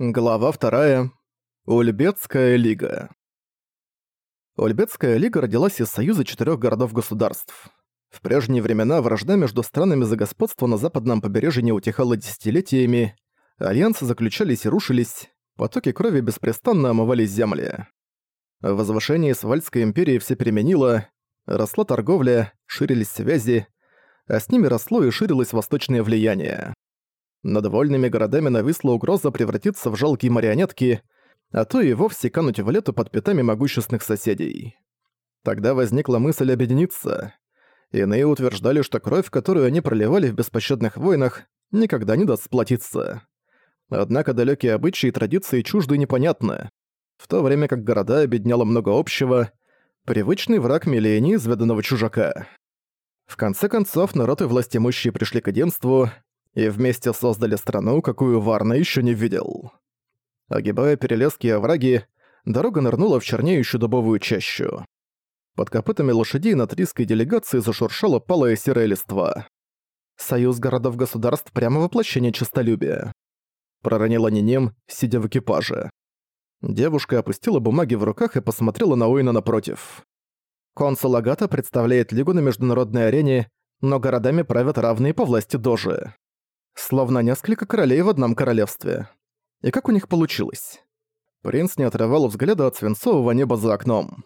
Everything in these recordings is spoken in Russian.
Глава вторая. Ульбецкая лига. Ульбецкая лига родилась из союза четырех городов-государств. В прежние времена вражда между странами за господство на западном побережье не утихала десятилетиями, альянсы заключались и рушились, потоки крови беспрестанно омывали земли. В возвышении Свальской империи все переменило, росла торговля, ширились связи, а с ними росло и ширилось восточное влияние. Над вольными городами нависла угроза превратиться в жалкие марионетки, а то и вовсе кануть в лету под пятами могущественных соседей. Тогда возникла мысль объединиться. Иные утверждали, что кровь, которую они проливали в беспощадных войнах, никогда не даст сплотиться. Однако далекие обычаи и традиции чужды и непонятны. В то время как города объединяло много общего, привычный враг миллионий изведанного чужака. В конце концов, народ и властимущие пришли к единству, и вместе создали страну, какую Варна еще не видел. Огибая перелески и овраги, дорога нырнула в чернеющую дубовую чащу. Под копытами лошадей над риской делегации зашуршала палая серая листва. «Союз городов-государств прямо воплощение честолюбия», — проронила Нинем, сидя в экипаже. Девушка опустила бумаги в руках и посмотрела на Уина напротив. Консул Агата представляет Лигу на международной арене, но городами правят равные по власти дожи. Словно несколько королей в одном королевстве. И как у них получилось? Принц не отрывал взгляда от свинцового неба за окном.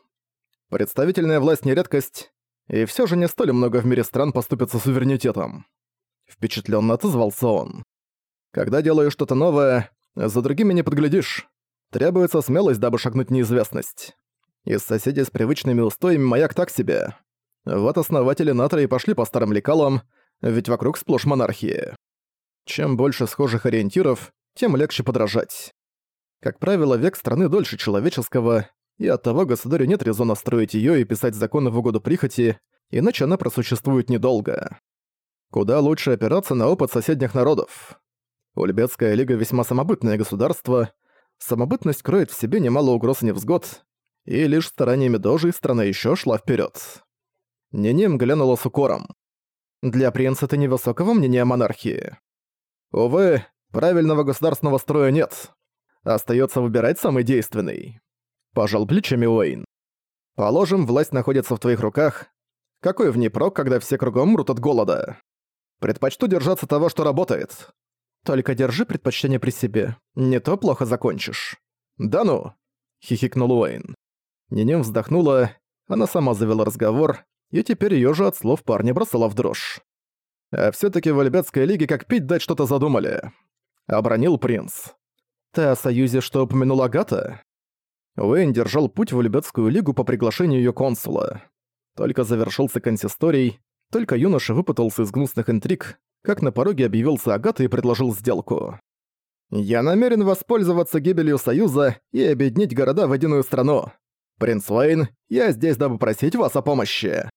Представительная власть не редкость, и все же не столь много в мире стран поступят с суверенитетом. Впечатленно отозвался он. Когда делаешь что-то новое, за другими не подглядишь. Требуется смелость, дабы шагнуть неизвестность. Из соседей с привычными устоями маяк так себе. Вот основатели Натра и пошли по старым лекалам, ведь вокруг сплошь монархии. Чем больше схожих ориентиров, тем легче подражать. Как правило, век страны дольше человеческого, и оттого государю нет резона строить её и писать законы в угоду прихоти, иначе она просуществует недолго. Куда лучше опираться на опыт соседних народов. Ульбецкая лига весьма самобытное государство, самобытность кроет в себе немало угроз и невзгод, и лишь стараниями Дожи страна ещё шла вперёд. Ниним глянула с укором. Для принца ты невысокого мнения о монархии. Увы, правильного государственного строя нет. Остается выбирать самый действенный. Пожал плечами Уэйн. Положим, власть находится в твоих руках. Какой в ней прок, когда все кругом мрут от голода? Предпочту держаться того, что работает. Только держи предпочтение при себе. Не то плохо закончишь. Да ну, хихикнул Уэйн. Нинем вздохнула, она сама завела разговор, и теперь её же от слов парня бросала в дрожь. А всё-таки в Альбетской лиге как пить дать что-то задумали. Обронил принц. Ты о союзе, что упомянул Агата? Уэйн держал путь в Альбетскую лигу по приглашению её консула. Только завершился консисторий, только юноша выпутался из гнусных интриг, как на пороге объявился Агата и предложил сделку. «Я намерен воспользоваться гибелью Союза и объединить города в единую страну. Принц Уэйн, я здесь, дабы просить вас о помощи».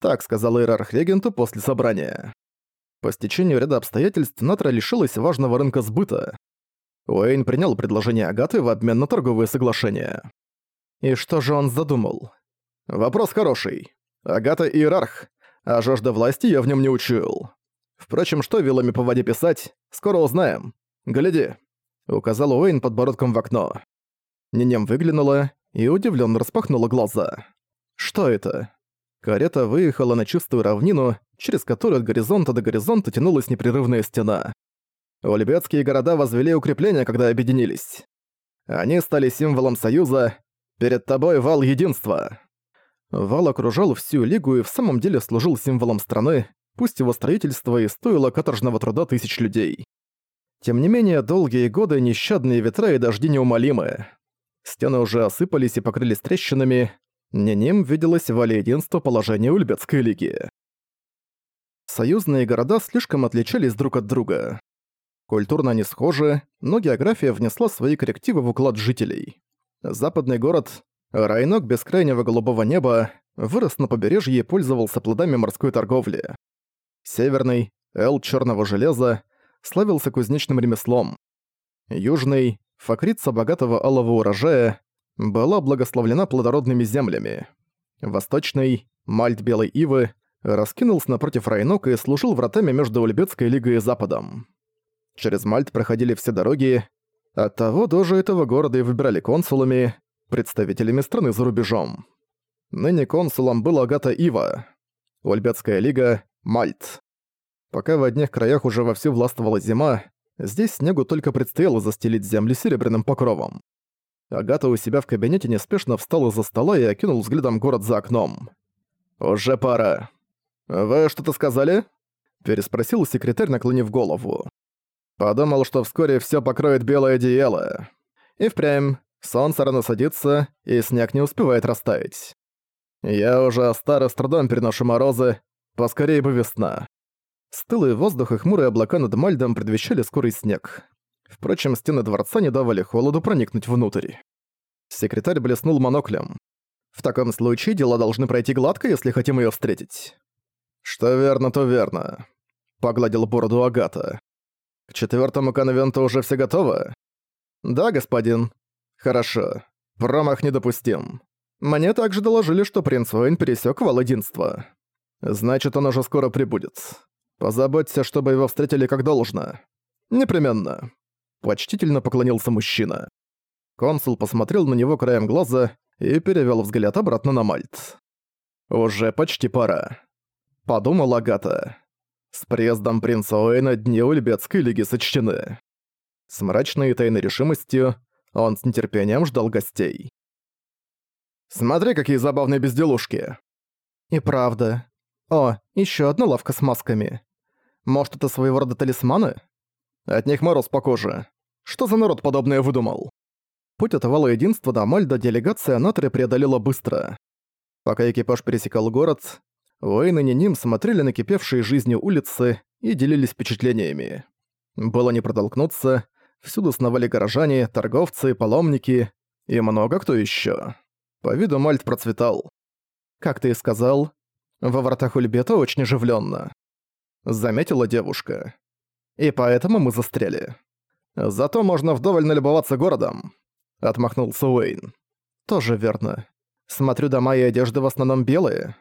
Так сказал иерарх регенту после собрания. По стечению ряда обстоятельств Натра лишилась важного рынка сбыта. Уэйн принял предложение Агаты в обмен на торговые соглашения. И что же он задумал? Вопрос хороший. Агата — иерарх, а жажда власти я в нем не учуял. Впрочем, что вилами по воде писать, скоро узнаем. Гляди. Указал Уэйн подбородком в окно. Нинем выглянула и удивленно распахнула глаза. Что это? Карета выехала на чистую равнину, через которую от горизонта до горизонта тянулась непрерывная стена. Ульбецкие города возвели укрепления, когда объединились. Они стали символом союза. Перед тобой вал единства. Вал окружал всю Лигу и в самом деле служил символом страны, пусть его строительство и стоило каторжного труда тысяч людей. Тем не менее, долгие годы нещадные ветра и дожди неумолимы. Стены уже осыпались и покрылись трещинами, не ним виделось вале единства положение Ульбецкой лиги. Союзные города слишком отличались друг от друга. Культурно они схожи, но география внесла свои коррективы в уклад жителей. Западный город, районок бескрайнего голубого неба, вырос на побережье и пользовался плодами морской торговли. Северный, Эл черного железа, славился кузнечным ремеслом. Южный, факрица богатого алого урожая, была благословлена плодородными землями. Восточный, мальт Белой Ивы, раскинулся напротив Райнока и служил вратами между Ульбецкой лигой и Западом. Через Мальт проходили все дороги, Оттого даже этого города и выбирали консулами, представителями страны за рубежом. Ныне консулом был Агата Ива, Ульбетская лига, Мальт. Пока в одних краях уже вовсю властвовала зима, здесь снегу только предстояло застелить землю серебряным покровом. Агата у себя в кабинете неспешно встал из-за стола и окинул взглядом город за окном. «Уже пора. Вы что-то сказали?» Переспросил секретарь, наклонив голову. Подумал, что вскоре все покроет белое одеяло. И впрямь, солнце рано садится, и снег не успевает растаять. Я уже старо с трудом переношу морозы, поскорее бы весна. Стылый воздух и хмурые облака над Мальдом предвещали скорый снег. Впрочем, стены дворца не давали холоду проникнуть внутрь. Секретарь блеснул моноклем. В таком случае дела должны пройти гладко, если хотим её встретить. Что верно, то верно. Погладил бороду Агата. К четвертому конвенту уже все готово? Да, господин. Хорошо. Промах недопустим. Мне также доложили, что принц Уэйн пересек вал единства. Значит, он уже скоро прибудет. Позаботься, чтобы его встретили как должно. Непременно. Почтительно поклонился мужчина. Консул посмотрел на него краем глаза и перевел взгляд обратно на Мальт. «Уже почти пора», — подумал Агата. С приездом принца Уэйна дни Ульбетской лиги сочтены. С мрачной и тайной решимостью он с нетерпением ждал гостей. «Смотри, какие забавные безделушки!» «И правда. О, еще одна лавка с масками. Может, это своего рода талисманы? От них мороз по коже. Что за народ подобное выдумал?» Путь от вала единства до Мальда делегация Натры преодолела быстро. Пока экипаж пересекал город, и Ниним смотрели на кипевшие жизнью улицы и делились впечатлениями. Было не протолкнуться, всюду сновали горожане, торговцы, паломники и много кто еще. По виду Мальт процветал. Как ты и сказал, во вратах Ульбета очень оживленно. Заметила девушка. И поэтому мы застряли. Зато можно вдоволь налюбоваться городом. Отмахнулся Уэйн. Тоже верно. Смотрю, дома и одежды в основном белые.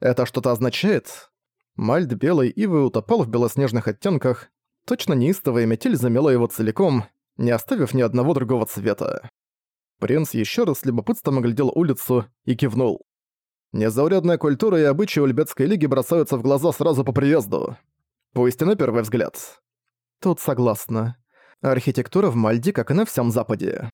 Это что-то означает? Мальд белой ивы утопал в белоснежных оттенках, точно неистовая метель замела его целиком, не оставив ни одного другого цвета. Принц еще раз с любопытством оглядел улицу и кивнул. Незаурядная культура и обычаи Ульбетской лиги бросаются в глаза сразу по приезду. Пусть и на первый взгляд. Тут согласна. Архитектура в Мальде, как и на всем Западе.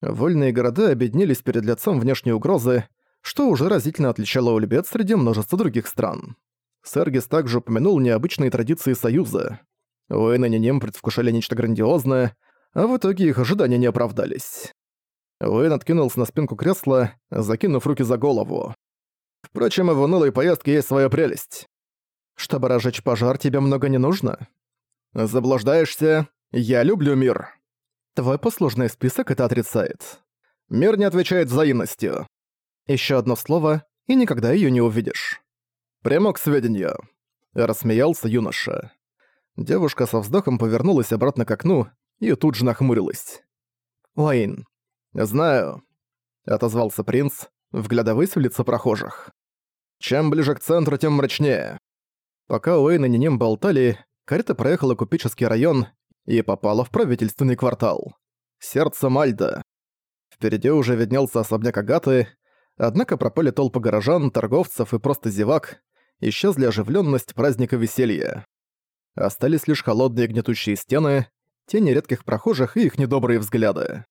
Вольные города объединились перед лицом внешней угрозы, что уже разительно отличало Ульбет среди множества других стран. Сергис также упомянул необычные традиции Союза. Уэйн и Нинем предвкушали нечто грандиозное, а в итоге их ожидания не оправдались. Уэйн откинулся на спинку кресла, закинув руки за голову. Впрочем, и в унылой поездке есть своя прелесть. Чтобы разжечь пожар, тебе много не нужно. Заблуждаешься. Я люблю мир. Твой послужный список это отрицает. Мир не отвечает взаимностью. Еще одно слово, и никогда ее не увидишь. Прямо к сведению. Рассмеялся юноша. Девушка со вздохом повернулась обратно к окну и тут же нахмурилась. «Уэйн». «Знаю», — отозвался принц, вглядываясь в лица прохожих. «Чем ближе к центру, тем мрачнее». Пока Уэйн и Ниним болтали, карета проехала купеческий район и попала в правительственный квартал. Сердце Мальда. Впереди уже виднелся особняк Агаты, Однако пропали толпы горожан, торговцев и просто зевак, исчезли оживленность праздника веселья. Остались лишь холодные гнетущие стены, тени редких прохожих и их недобрые взгляды.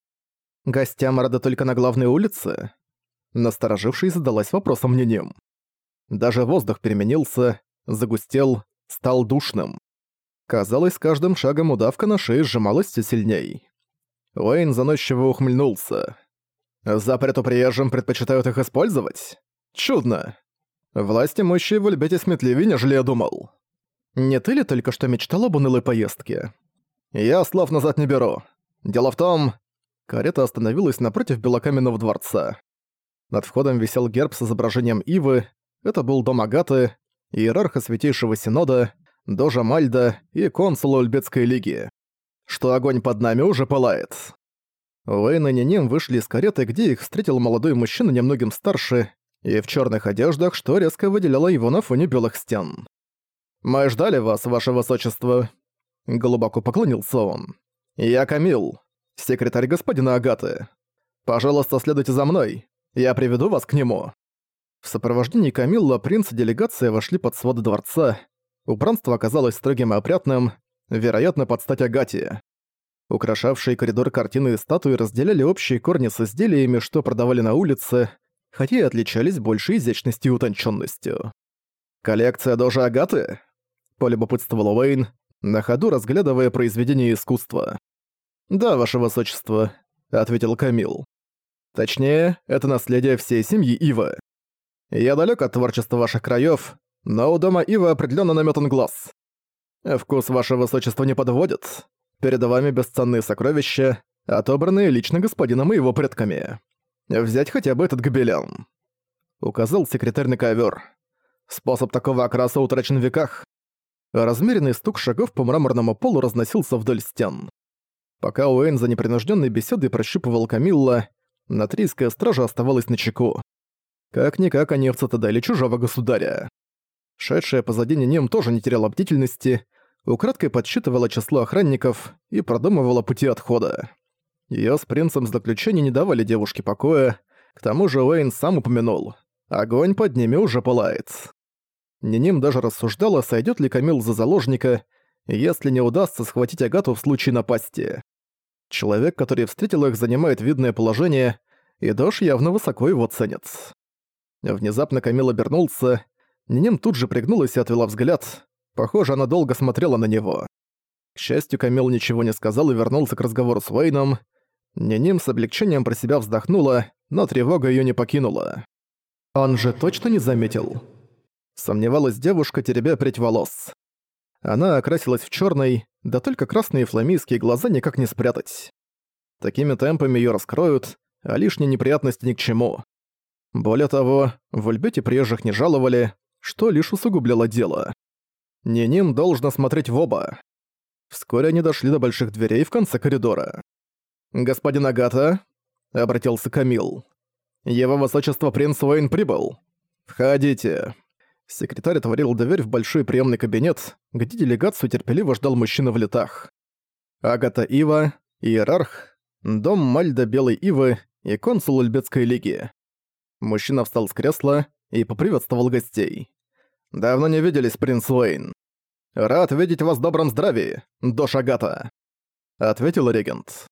Гостям рады только на главной улице? Насторожившись, задалась вопросом мнением. Даже воздух переменился, загустел, стал душным. Казалось, с каждым шагом удавка на шее сжималась все сильней. Уэйн заносчиво ухмыльнулся. Запрету приезжим предпочитают их использовать? Чудно. Власти имущие в Ульбете сметливее, нежели я думал. Не ты ли только что мечтал об унылой поездке? Я слов назад не беру. Дело в том... Карета остановилась напротив белокаменного дворца. Над входом висел герб с изображением Ивы, это был дом Агаты, иерарха Святейшего Синода, Дожа Мальда и консула Ульбетской лиги. Что огонь под нами уже пылает. Уэйн и Ниним вышли из кареты, где их встретил молодой мужчина немногим старше и в черных одеждах, что резко выделяло его на фоне белых стен. «Мы ждали вас, ваше высочество», — глубоко поклонился он. «Я Камил. секретарь господина Агаты. Пожалуйста, следуйте за мной. Я приведу вас к нему». В сопровождении Камилла принц и делегация вошли под своды дворца. Убранство оказалось строгим и опрятным, вероятно, под стать Агате. Украшавшие коридор картины и статуи разделяли общие корни с изделиями, что продавали на улице, хотя и отличались большей изящностью и утонченностью. «Коллекция Дожа Агаты?» – полюбопытствовал Уэйн, на ходу разглядывая произведение искусства. «Да, ваше высочество», — ответил Камил. «Точнее, это наследие всей семьи Ива. Я далек от творчества ваших краев, но у дома Ива определенно наметан глаз. Вкус вашего высочества не подводит. Перед вами бесценные сокровища, отобранные лично господином и его предками. Взять хотя бы этот гобелян». Указал секретарь на ковер. Способ такого окраса утрачен в веках. Размеренный стук шагов по мраморному полу разносился вдоль стен. Пока Уэйн за непринужденной беседой прощупывал Камилла, Натрийская стража оставалась на чеку. Как-никак они в цитадели чужого государя. Шедшая позади Нинем тоже не теряла бдительности, украдкой подсчитывала число охранников и продумывала пути отхода. Её с принцем заключения не давали девушке покоя, к тому же Уэйн сам упомянул. Огонь под ними уже пылает. Ниним даже рассуждала, сойдет ли Камил за заложника, если не удастся схватить Агату в случае напасти. Человек, который встретил их, занимает видное положение, и Дош явно высоко его ценит. Внезапно Камил обернулся, Ниним тут же пригнулась и отвела взгляд. Похоже, она долго смотрела на него. К счастью, Камил ничего не сказал и вернулся к разговору с Уэйном. Ниним с облегчением про себя вздохнула, но тревога её не покинула. «Он же точно не заметил?» Сомневалась девушка, теребя прядь волос. Она окрасилась в черный, да только красные фламийские глаза никак не спрятать. Такими темпами ее раскроют, а лишние неприятности ни к чему. Более того, в Ульбете приезжих не жаловали, что лишь усугубляло дело. Ниним должно смотреть в оба. Вскоре они дошли до больших дверей в конце коридора. «Господин Агата», — обратился Камил, — «Его высочество принц Уэйн прибыл. Входите». Секретарь отворил дверь в большой приемный кабинет, где делегацию терпеливо ждал мужчина в летах. Агата Ива, иерарх, дом Мальда Белой Ивы и консул Ульбетской лиги. Мужчина встал с кресла и поприветствовал гостей. «Давно не виделись, принц Уэйн. Рад видеть вас в добром здравии, Дош Агата», — ответил регент.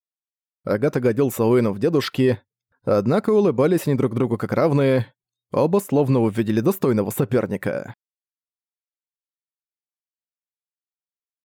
Агата годился Уэйну в дедушки, однако улыбались они друг другу как равные, Оба словно увидели достойного соперника.